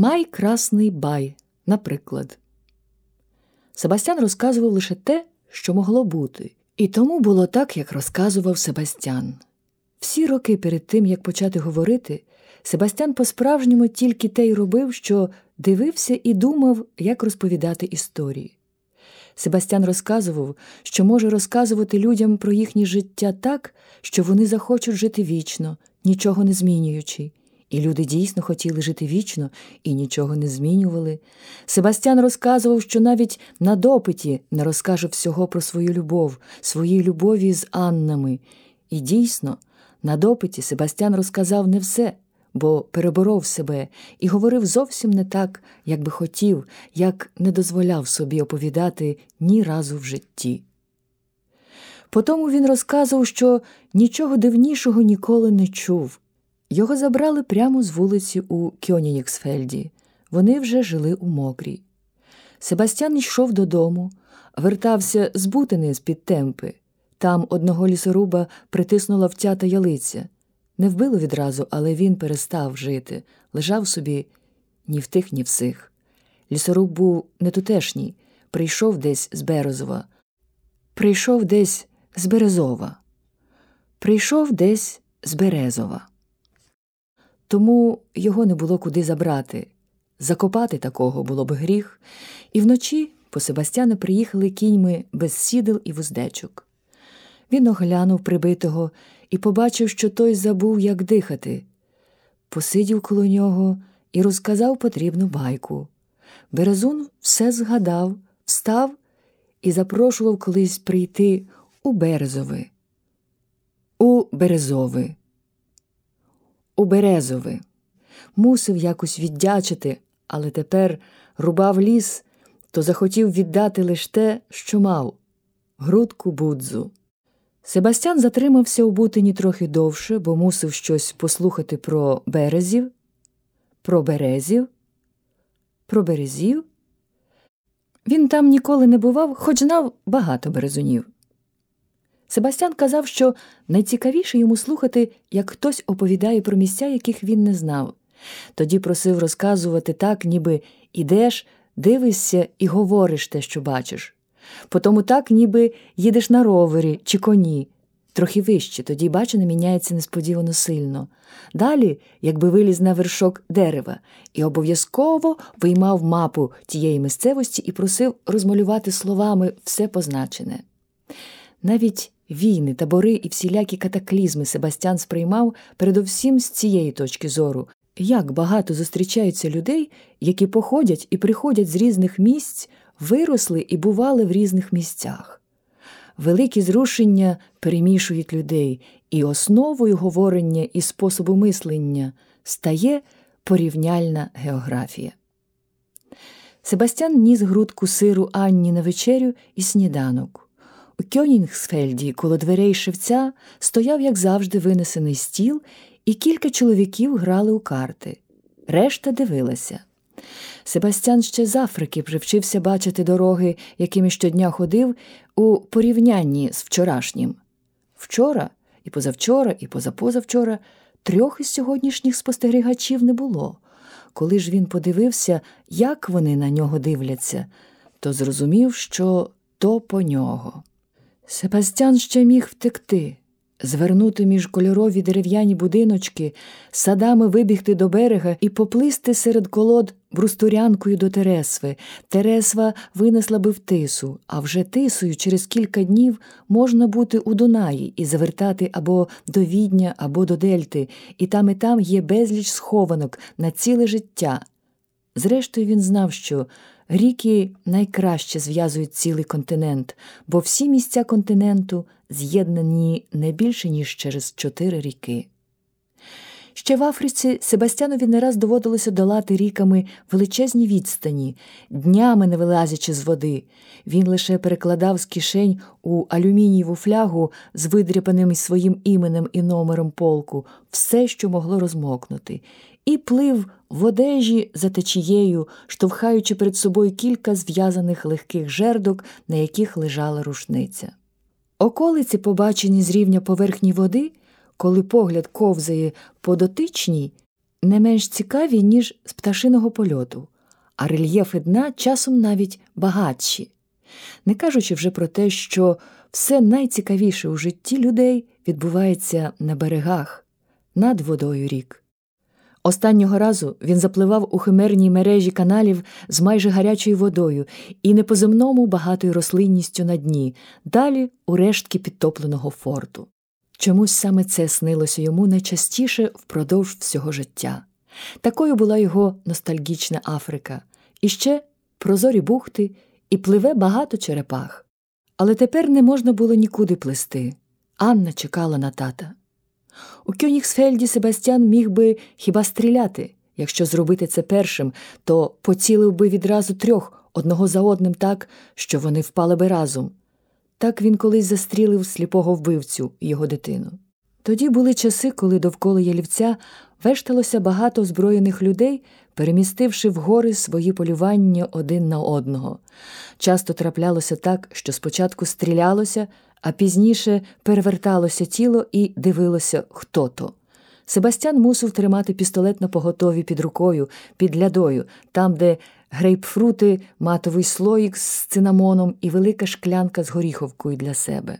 Май красний бай, наприклад. Себастьян розказував лише те, що могло бути, і тому було так, як розказував Себастьян. Всі роки перед тим, як почати говорити, Себастьян по-справжньому тільки те й робив, що дивився і думав, як розповідати історії. Себастьян розказував, що може розказувати людям про їхнє життя так, що вони захочуть жити вічно, нічого не змінюючи. І люди дійсно хотіли жити вічно і нічого не змінювали. Себастьян розказував, що навіть на допиті не розкаже всього про свою любов, своїй любові з Аннами. І дійсно, на допиті Себастьян розказав не все, бо переборов себе і говорив зовсім не так, як би хотів, як не дозволяв собі оповідати ні разу в житті. Потому він розказував, що нічого дивнішого ніколи не чув. Його забрали прямо з вулиці у Кьонініксфельді. Вони вже жили у мокрій. Себастьян йшов додому, вертався з бутини з під темпи. Там одного лісоруба притиснула втята ялиця. Не вбило відразу, але він перестав жити, лежав собі ні в тих, ні в сих. Лісоруб був не тутешній, прийшов десь з Березова, прийшов десь з Березова, прийшов десь з Березова. Тому його не було куди забрати. Закопати такого було б гріх, і вночі по Себастьяна приїхали кіньми без сідел і вуздечок. Він оглянув прибитого і побачив, що той забув, як дихати. Посидів коло нього і розказав потрібну байку. Березун все згадав, встав і запрошував колись прийти у Березови, у Березови, у Березови. Мусив якось віддячити, але тепер рубав ліс, то захотів віддати лише те, що мав грудку будзу. Себастьян затримався у Бутині трохи довше, бо мусив щось послухати про березів, про березів, про березів. Він там ніколи не бував, хоч знав багато березунів. Себастьян казав, що найцікавіше йому слухати, як хтось оповідає про місця, яких він не знав. Тоді просив розказувати так, ніби ідеш, дивишся і говориш те, що бачиш. Потому так, ніби їдеш на ровері чи коні, трохи вище, тоді бачення міняється несподівано сильно. Далі, якби виліз на вершок дерева, і обов'язково виймав мапу тієї місцевості і просив розмалювати словами все позначене. Навіть війни, табори і всілякі катаклізми Себастьян сприймав передовсім з цієї точки зору, як багато зустрічаються людей, які походять і приходять з різних місць, виросли і бували в різних місцях. Великі зрушення перемішують людей, і основою говорення і способу мислення стає порівняльна географія. Себастьян ніс грудку сиру Анні на вечерю і сніданок. У Кьонінгсфельді коло дверей шевця стояв, як завжди, винесений стіл, і кілька чоловіків грали у карти. Решта дивилася. Себастьян ще з Африки привчився бачити дороги, якими щодня ходив, у порівнянні з вчорашнім. Вчора, і позавчора, і позапозавчора трьох із сьогоднішніх спостерігачів не було. Коли ж він подивився, як вони на нього дивляться, то зрозумів, що то по нього. Себастьян ще міг втекти звернути між кольорові дерев'яні будиночки, садами вибігти до берега і поплисти серед колод брустурянкою до Тересви. Тересва винесла би в тису, а вже тисою через кілька днів можна бути у Дунаї і завертати або до Відня, або до Дельти, і там і там є безліч схованок на ціле життя. Зрештою, він знав, що ріки найкраще зв'язують цілий континент, бо всі місця континенту з'єднані не більше, ніж через чотири ріки. Ще в Африці Себастьянові не раз доводилося долати ріками величезні відстані, днями не вилазячи з води. Він лише перекладав з кишень у алюмінієву флягу з видряпаним своїм іменем і номером полку все, що могло розмокнути, і плив в одежі за течією, штовхаючи перед собою кілька зв'язаних легких жердок, на яких лежала рушниця. Околиці, побачені з рівня поверхні води, коли погляд ковзає по дотичній, не менш цікаві, ніж з пташиного польоту, а рельєфи дна часом навіть багатші, не кажучи вже про те, що все найцікавіше у житті людей відбувається на берегах, над водою рік. Останнього разу він запливав у химерній мережі каналів з майже гарячою водою і не по багатою рослинністю на дні, далі у рештки підтопленого форту. Чомусь саме це снилося йому найчастіше впродовж всього життя. Такою була його ностальгічна Африка, і ще прозорі бухти, і пливе багато черепах. Але тепер не можна було нікуди плисти. Анна чекала на тата. У Кьонігсфельді Себастьян міг би хіба стріляти. Якщо зробити це першим, то поцілив би відразу трьох одного за одним так, що вони впали би разом. Так він колись застрілив сліпого вбивцю його дитину. Тоді були часи, коли довкола ялівця вешталося багато озброєних людей, перемістивши в гори свої полювання один на одного. Часто траплялося так, що спочатку стрілялося, а пізніше переверталося тіло і дивилося, хто то. Себастьян мусив тримати пістолет на поготові під рукою, під лядою, там, де грейпфрути, матовий слоїк з цинамоном і велика шклянка з горіховкою для себе.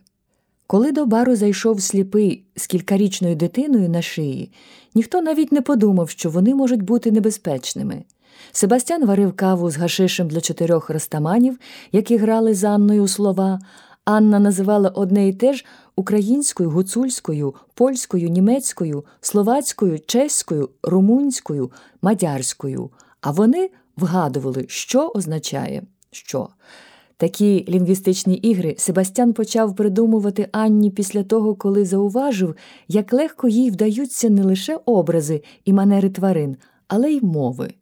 Коли до бару зайшов сліпий з кількарічною дитиною на шиї, ніхто навіть не подумав, що вони можуть бути небезпечними. Себастьян варив каву з гашишем для чотирьох растаманів, які грали з Анною у слова. Анна називала одне і те ж українською, гуцульською, польською, німецькою, словацькою, чеською, румунською, мадярською, а вони вгадували, що означає що. Такі лінгвістичні ігри Себастьян почав придумувати Анні після того, коли зауважив, як легко їй вдаються не лише образи і манери тварин, але й мови.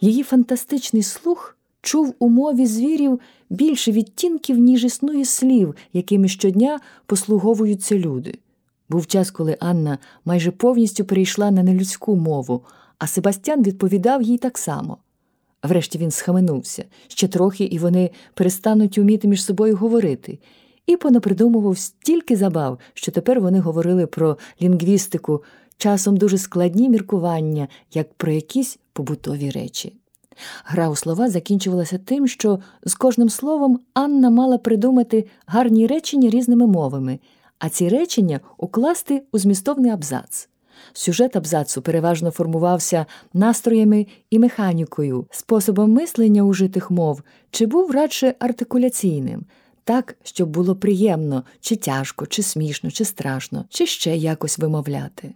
Її фантастичний слух чув у мові звірів більше відтінків, ніж існує слів, якими щодня послуговуються люди. Був час, коли Анна майже повністю перейшла на нелюдську мову, а Себастьян відповідав їй так само. Врешті він схаменувся ще трохи, і вони перестануть уміти між собою говорити, і понапридумував стільки забав, що тепер вони говорили про лінгвістику, часом дуже складні міркування, як про якісь побутові речі. Гра у слова закінчувалася тим, що з кожним словом Анна мала придумати гарні речення різними мовами, а ці речення укласти у змістовний абзац. Сюжет абзацу переважно формувався настроями і механікою, способом мислення ужитих мов, чи був радше артикуляційним, так, щоб було приємно, чи тяжко, чи смішно, чи страшно, чи ще якось вимовляти.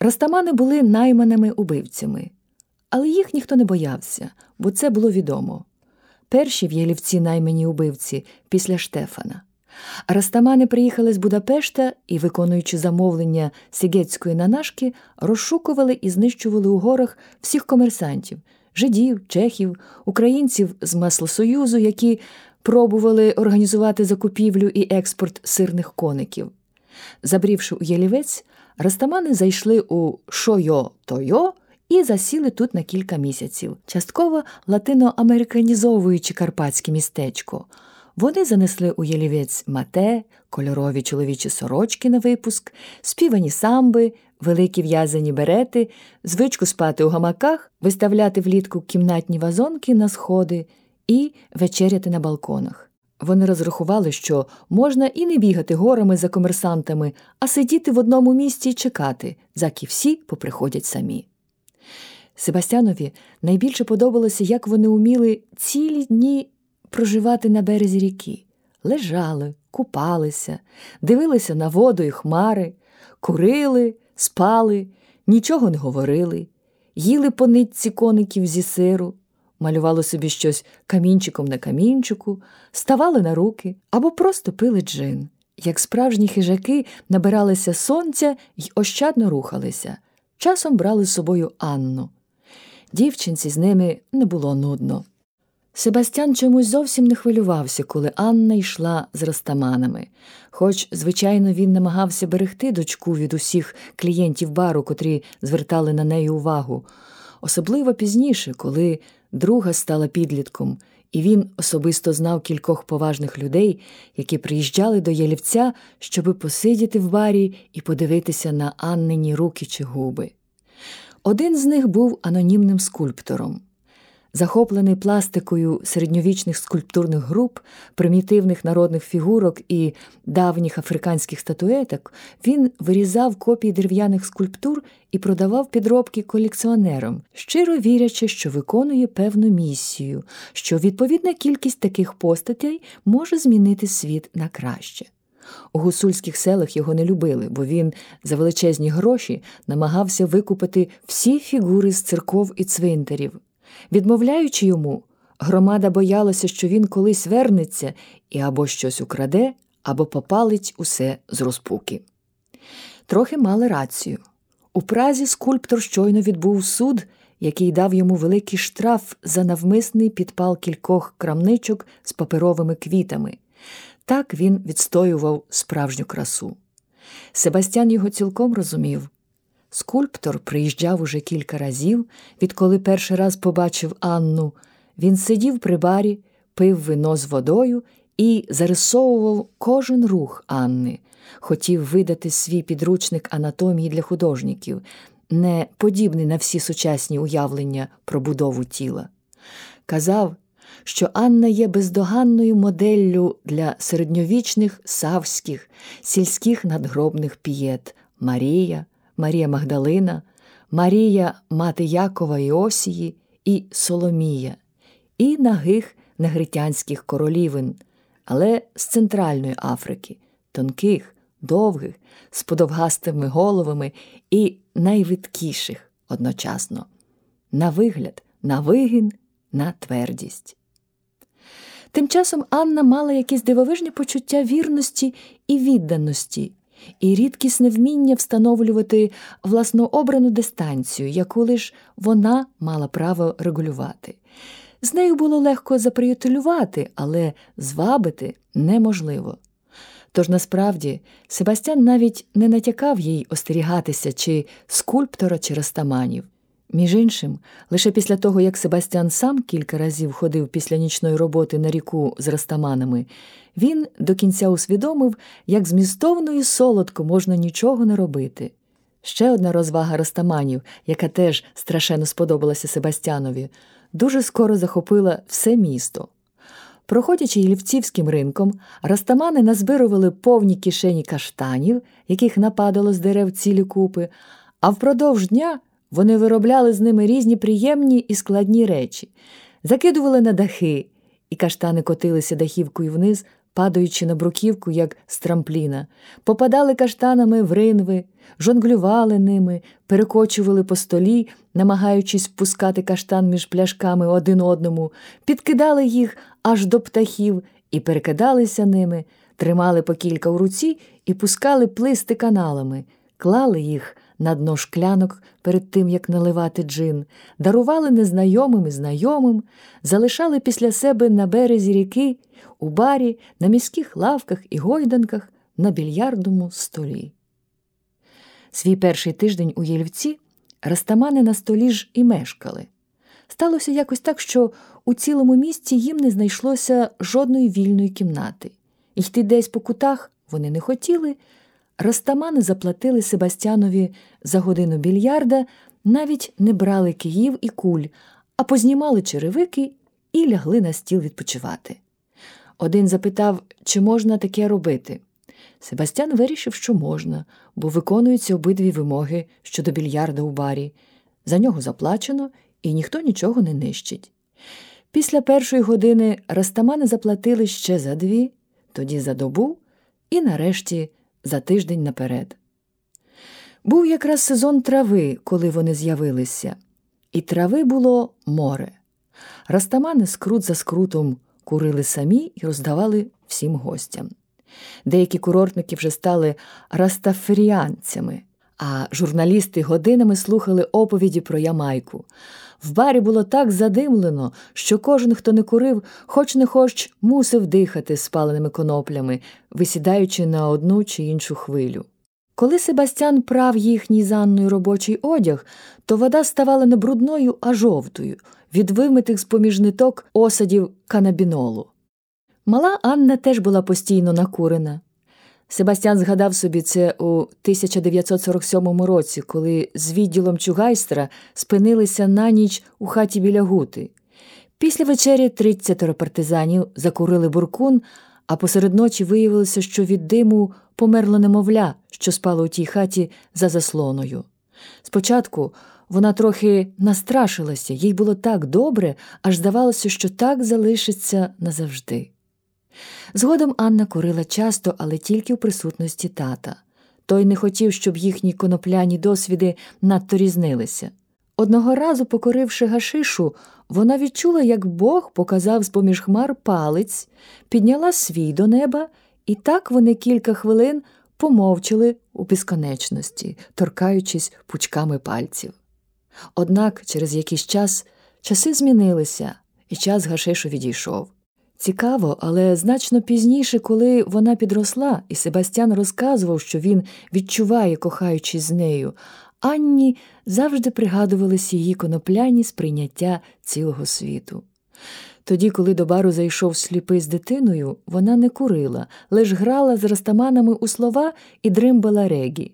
Растамани були найманими убивцями, але їх ніхто не боявся, бо це було відомо. Перші в Єлівці наймані убивці після Штефана. Растамани приїхали з Будапешта і, виконуючи замовлення сігетської нанашки, розшукували і знищували у горах всіх комерсантів жидів, чехів, українців з Маслосоюзу, які пробували організувати закупівлю і експорт сирних коників. Забрівши у Єлівець, Растамани зайшли у Шойо-Тойо і засіли тут на кілька місяців, частково латиноамериканізовуючи карпатське містечко. Вони занесли у ялівець мате, кольорові чоловічі сорочки на випуск, співані самби, великі в'язані берети, звичку спати у гамаках, виставляти влітку кімнатні вазонки на сходи і вечеряти на балконах. Вони розрахували, що можна і не бігати горами за комерсантами, а сидіти в одному місці і чекати, заки всі поприходять самі. Себастьянові найбільше подобалося, як вони уміли цілі дні проживати на березі ріки, лежали, купалися, дивилися на воду і хмари, курили, спали, нічого не говорили, їли по нитці коників зі сиру, малювали собі щось камінчиком на камінчику, ставали на руки або просто пили джин. Як справжні хижаки набиралися сонця й ощадно рухалися, часом брали з собою Анну. Дівчинці з ними не було нудно. Себастьян чомусь зовсім не хвилювався, коли Анна йшла з растаманами, хоч, звичайно, він намагався берегти дочку від усіх клієнтів бару, котрі звертали на неї увагу, особливо пізніше, коли друга стала підлітком, і він особисто знав кількох поважних людей, які приїжджали до Ялівця, щоби посидіти в барі і подивитися на Аннині руки чи губи. Один з них був анонімним скульптором. Захоплений пластикою середньовічних скульптурних груп, примітивних народних фігурок і давніх африканських статуеток, він вирізав копії дерев'яних скульптур і продавав підробки колекціонерам, щиро вірячи, що виконує певну місію, що відповідна кількість таких постатей може змінити світ на краще. У гусульських селах його не любили, бо він за величезні гроші намагався викупити всі фігури з церков і цвинтарів. Відмовляючи йому, громада боялася, що він колись вернеться і або щось украде, або попалить усе з розпуки. Трохи мали рацію. У Празі скульптор щойно відбув суд, який дав йому великий штраф за навмисний підпал кількох крамничок з паперовими квітами. Так він відстоював справжню красу. Себастьян його цілком розумів. Скульптор приїжджав уже кілька разів, відколи перший раз побачив Анну. Він сидів при барі, пив вино з водою і зарисовував кожен рух Анни, хотів видати свій підручник анатомії для художників, не подібний на всі сучасні уявлення про будову тіла. Казав, що Анна є бездоганною моделлю для середньовічних савських, сільських надгробних пієт Марія. Марія Магдалина, Марія Мати Якова Іосії і Соломія, і нагих негритянських королівин, але з Центральної Африки, тонких, довгих, з подовгастими головами і найвидкіших одночасно, на вигляд, на вигін, на твердість. Тим часом Анна мала якесь дивовижне почуття вірності і відданості і рідкісне вміння встановлювати власнообрану дистанцію, яку лиш вона мала право регулювати. З нею було легко заприятелювати, але звабити неможливо. Тож насправді Себастьян навіть не натякав їй остерігатися чи скульптора, чи растаманів. Між іншим, лише після того, як Себастьян сам кілька разів ходив після нічної роботи на ріку з растаманами, він до кінця усвідомив, як змістовно і солодко можна нічого не робити. Ще одна розвага растаманів, яка теж страшенно сподобалася Себастьянові, дуже скоро захопила все місто. Проходячи Єлівцівським ринком, растамани назбирували повні кишені каштанів, яких нападало з дерев цілі купи, а впродовж дня вони виробляли з ними різні приємні і складні речі, закидували на дахи, і каштани котилися дахівкою вниз, падаючи на бруківку, як з трампліна, попадали каштанами в ринви, жонглювали ними, перекочували по столі, намагаючись пускати каштан між пляшками один одному, підкидали їх аж до птахів і перекидалися ними, тримали по кілька у руці і пускали плисти каналами, клали їх на дно шклянок перед тим, як наливати джин, дарували незнайомим і знайомим, залишали після себе на березі ріки, у барі, на міських лавках і гойданках, на більярдному столі. Свій перший тиждень у Єльвці растамани на столі ж і мешкали. Сталося якось так, що у цілому місті їм не знайшлося жодної вільної кімнати. Йти десь по кутах вони не хотіли, Растамани заплатили Себастьянові за годину більярда, навіть не брали київ і куль, а познімали черевики і лягли на стіл відпочивати. Один запитав, чи можна таке робити. Себастьян вирішив, що можна, бо виконуються обидві вимоги щодо більярда у барі. За нього заплачено, і ніхто нічого не нищить. Після першої години Растамани заплатили ще за дві, тоді за добу і нарешті за тиждень наперед. Був якраз сезон трави, коли вони з'явилися, і трави було море. Растамани скрут за скрутом курили самі і роздавали всім гостям. Деякі курортники вже стали растафріанцями, а журналісти годинами слухали оповіді про Ямайку. В барі було так задимлено, що кожен, хто не курив, хоч не хоч мусив дихати спаленими коноплями, висідаючи на одну чи іншу хвилю. Коли Себастьян прав їхній з Анною робочий одяг, то вода ставала не брудною, а жовтою, від вимитих з поміж ниток осадів канабінолу. Мала Анна теж була постійно накурена. Себастьян згадав собі це у 1947 році, коли з відділом Чугайстера спинилися на ніч у хаті біля гути. Після вечері 30 партизанів закурили буркун, а посеред ночі виявилося, що від диму померло немовля, що спало у тій хаті за заслоною. Спочатку вона трохи настрашилася, їй було так добре, аж здавалося, що так залишиться назавжди. Згодом Анна курила часто, але тільки в присутності тата. Той не хотів, щоб їхні конопляні досвіди надто різнилися. Одного разу, покоривши гашишу, вона відчула, як Бог показав з поміж хмар палець, підняла свій до неба, і так вони кілька хвилин помовчали у безконечності, торкаючись пучками пальців. Однак через якийсь час часи змінилися, і час гашишу відійшов. Цікаво, але значно пізніше, коли вона підросла, і Себастьян розказував, що він відчуває, кохаючись з нею, Анні завжди пригадувалися її конопляні сприйняття цілого світу. Тоді, коли до бару зайшов сліпий з дитиною, вона не курила, лиш грала з растаманами у слова і дримбала регі.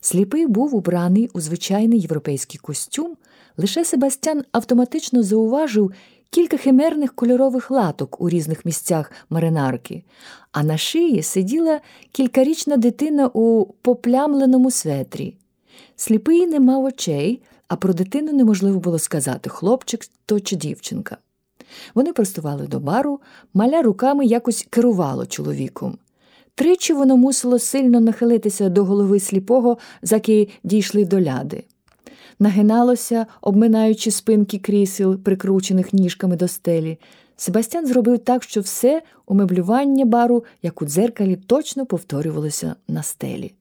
Сліпий був убраний у звичайний європейський костюм, лише Себастьян автоматично зауважив кілька химерних кольорових латок у різних місцях маринарки, а на шиї сиділа кількарічна дитина у поплямленому светрі. Сліпий не мав очей, а про дитину неможливо було сказати хлопчик то чи дівчинка. Вони простували до бару, маля руками якось керувало чоловіком. Тричі воно мусило сильно нахилитися до голови сліпого, заки дійшли до ляди. Нагиналося, обминаючи спинки крісел, прикручених ніжками до стелі. Себастьян зробив так, що все умеблювання бару, як у дзеркалі, точно повторювалося на стелі.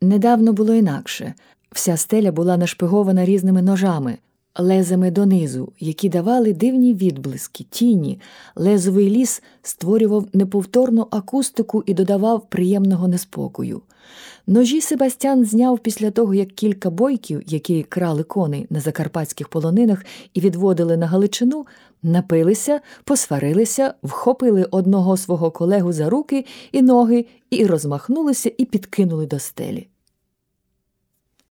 Недавно було інакше вся стеля була нашпигована різними ножами, лезами донизу, які давали дивні відблиски, тіні. Лезовий ліс створював неповторну акустику і додавав приємного неспокою. Ножі Себастьян зняв після того, як кілька бойків, які крали коней на закарпатських полонинах і відводили на Галичину, напилися, посварилися, вхопили одного свого колегу за руки і ноги і розмахнулися і підкинули до стелі.